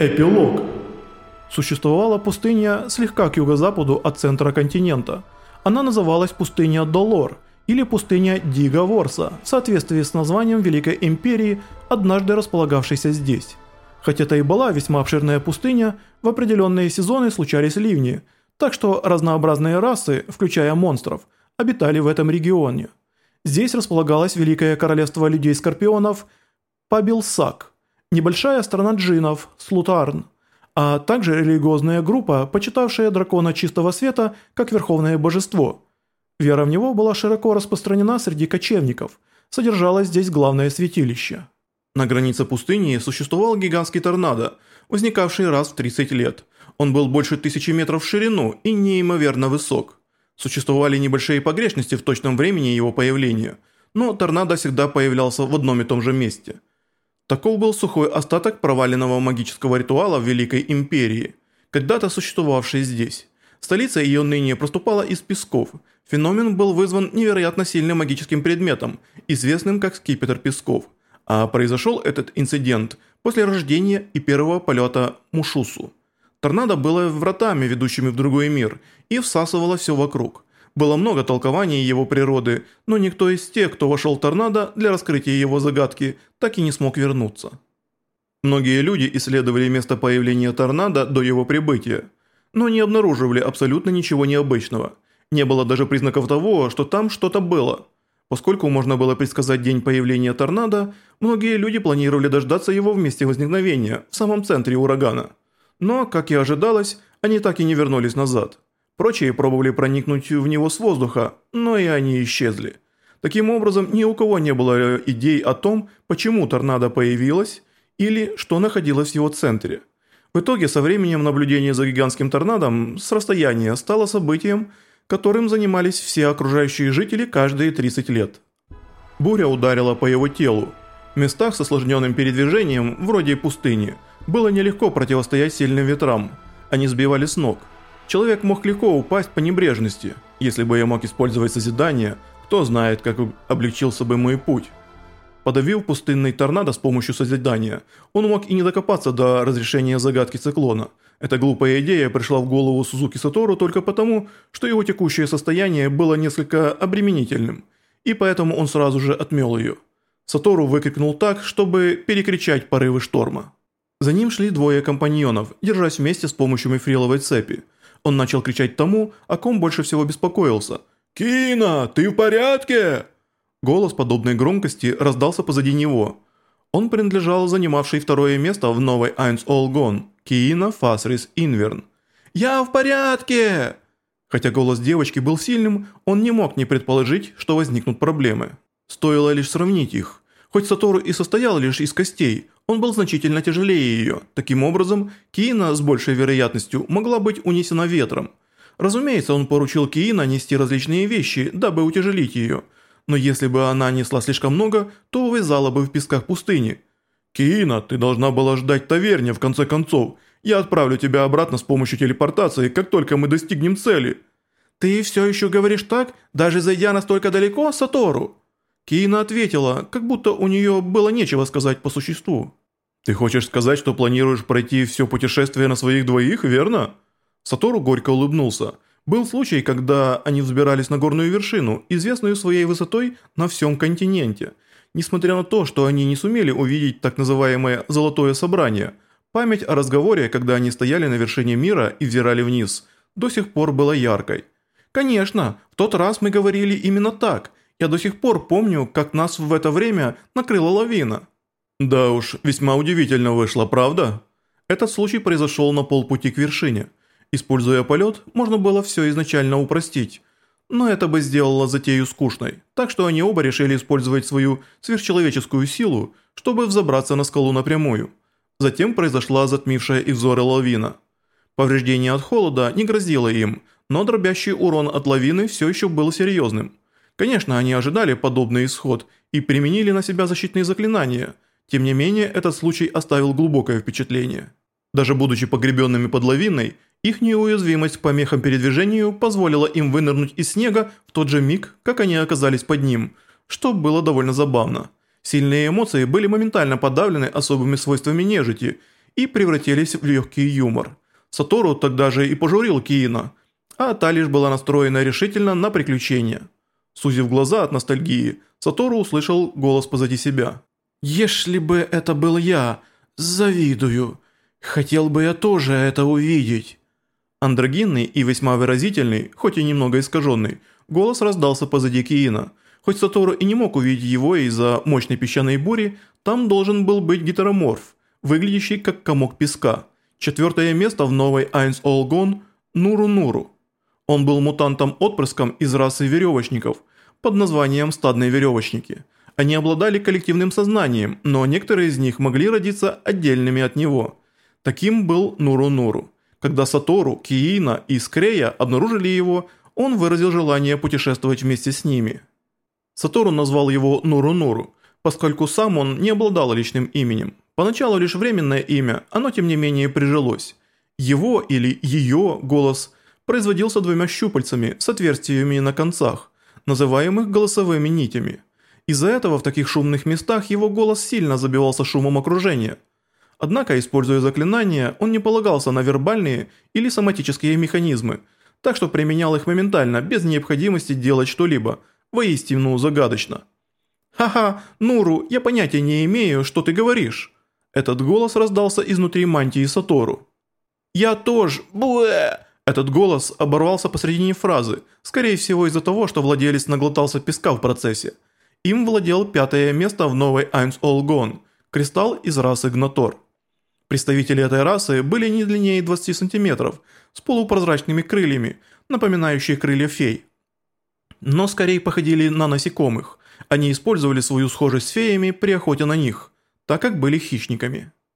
Эпилог. Существовала пустыня слегка к юго-западу от центра континента. Она называлась пустыня Долор или пустыня Дига Ворса в соответствии с названием Великой Империи, однажды располагавшейся здесь. Хотя это и была весьма обширная пустыня, в определенные сезоны случались ливни, так что разнообразные расы, включая монстров, обитали в этом регионе. Здесь располагалось Великое Королевство Людей-Скорпионов Пабилсак – небольшая страна джинов, Слутарн, а также религиозная группа, почитавшая дракона чистого света как верховное божество. Вера в него была широко распространена среди кочевников, содержалось здесь главное святилище. На границе пустыни существовал гигантский торнадо, возникавший раз в 30 лет. Он был больше тысячи метров в ширину и неимоверно высок. Существовали небольшие погрешности в точном времени его появления, но торнадо всегда появлялся в одном и том же месте – Таков был сухой остаток проваленного магического ритуала Великой Империи, когда-то существовавшей здесь. Столица ее ныне проступала из песков. Феномен был вызван невероятно сильным магическим предметом, известным как скипетр песков. А произошел этот инцидент после рождения и первого полета Мушусу. Торнадо было вратами, ведущими в другой мир, и всасывало все вокруг. Было много толкований его природы, но никто из тех, кто вошел в торнадо для раскрытия его загадки, так и не смог вернуться. Многие люди исследовали место появления торнадо до его прибытия, но не обнаруживали абсолютно ничего необычного. Не было даже признаков того, что там что-то было. Поскольку можно было предсказать день появления торнадо, многие люди планировали дождаться его в месте возникновения, в самом центре урагана. Но, как и ожидалось, они так и не вернулись назад. Прочие пробовали проникнуть в него с воздуха, но и они исчезли. Таким образом, ни у кого не было идей о том, почему торнадо появилось или что находилось в его центре. В итоге, со временем наблюдение за гигантским торнадом с расстояния стало событием, которым занимались все окружающие жители каждые 30 лет. Буря ударила по его телу. В местах с осложненным передвижением, вроде пустыни, было нелегко противостоять сильным ветрам. Они сбивали с ног – Человек мог легко упасть по небрежности. Если бы я мог использовать созидание, кто знает, как облегчился бы мой путь. Подавив пустынный торнадо с помощью созидания, он мог и не докопаться до разрешения загадки циклона. Эта глупая идея пришла в голову Сузуки Сатору только потому, что его текущее состояние было несколько обременительным, и поэтому он сразу же отмел ее. Сатору выкрикнул так, чтобы перекричать порывы шторма. За ним шли двое компаньонов, держась вместе с помощью мифриловой цепи – он начал кричать тому, о ком больше всего беспокоился. «Кина, ты в порядке?» Голос подобной громкости раздался позади него. Он принадлежал занимавшей второе место в новой Айнс Олгон, Киина Фасрис Инверн. «Я в порядке!» Хотя голос девочки был сильным, он не мог не предположить, что возникнут проблемы. Стоило лишь сравнить их. Хоть Сатору и состоял лишь из костей, он был значительно тяжелее ее. Таким образом, Киина с большей вероятностью могла быть унесена ветром. Разумеется, он поручил Киина нести различные вещи, дабы утяжелить ее. Но если бы она несла слишком много, то увязала бы в песках пустыни. «Киина, ты должна была ждать таверне в конце концов. Я отправлю тебя обратно с помощью телепортации, как только мы достигнем цели». «Ты все еще говоришь так, даже зайдя настолько далеко, Сатору?» Киина ответила, как будто у нее было нечего сказать по существу. «Ты хочешь сказать, что планируешь пройти все путешествие на своих двоих, верно?» Сатору горько улыбнулся. Был случай, когда они взбирались на горную вершину, известную своей высотой на всем континенте. Несмотря на то, что они не сумели увидеть так называемое «золотое собрание», память о разговоре, когда они стояли на вершине мира и взирали вниз, до сих пор была яркой. «Конечно, в тот раз мы говорили именно так», я до сих пор помню, как нас в это время накрыла лавина». «Да уж, весьма удивительно вышло, правда?» Этот случай произошел на полпути к вершине. Используя полет, можно было все изначально упростить. Но это бы сделало затею скучной, так что они оба решили использовать свою сверхчеловеческую силу, чтобы взобраться на скалу напрямую. Затем произошла затмившая их взоры лавина. Повреждение от холода не грозило им, но дробящий урон от лавины все еще был серьезным. Конечно, они ожидали подобный исход и применили на себя защитные заклинания. Тем не менее, этот случай оставил глубокое впечатление. Даже будучи погребенными под лавиной, их неуязвимость к помехам передвижению позволила им вынырнуть из снега в тот же миг, как они оказались под ним, что было довольно забавно. Сильные эмоции были моментально подавлены особыми свойствами нежити, и превратились в легкий юмор. Сатору тогда же и пожурил Киина, а та лишь была настроена решительно на приключения. Сузив глаза от ностальгии, Сатору услышал голос позади себя. «Если бы это был я, завидую. Хотел бы я тоже это увидеть». Андрогинный и весьма выразительный, хоть и немного искаженный, голос раздался позади Киина. Хоть Сатору и не мог увидеть его из-за мощной песчаной бури, там должен был быть гетероморф, выглядящий как комок песка. Четвертое место в новой Айнс Олгон – Нуру-Нуру. Он был мутантом-отпрыском из расы веревочников под названием «Стадные веревочники». Они обладали коллективным сознанием, но некоторые из них могли родиться отдельными от него. Таким был Нуру-Нуру. Когда Сатору, Киина и Скрея обнаружили его, он выразил желание путешествовать вместе с ними. Сатору назвал его Нуру-Нуру, поскольку сам он не обладал личным именем. Поначалу лишь временное имя, оно тем не менее прижилось. Его или ее голос производился двумя щупальцами с отверстиями на концах, называемых голосовыми нитями. Из-за этого в таких шумных местах его голос сильно забивался шумом окружения. Однако, используя заклинания, он не полагался на вербальные или соматические механизмы, так что применял их моментально, без необходимости делать что-либо, воистину загадочно. «Ха-ха, Нуру, я понятия не имею, что ты говоришь». Этот голос раздался изнутри мантии Сатору. «Я тоже... Буэ!» Этот голос оборвался посредине фразы, скорее всего из-за того, что владелец наглотался песка в процессе. Им владел пятое место в новой Айнс Олгон, кристалл из расы Гнатор. Представители этой расы были не длиннее 20 сантиметров, с полупрозрачными крыльями, напоминающие крылья фей. Но скорее походили на насекомых. Они использовали свою схожесть с феями при охоте на них – так как были хищниками.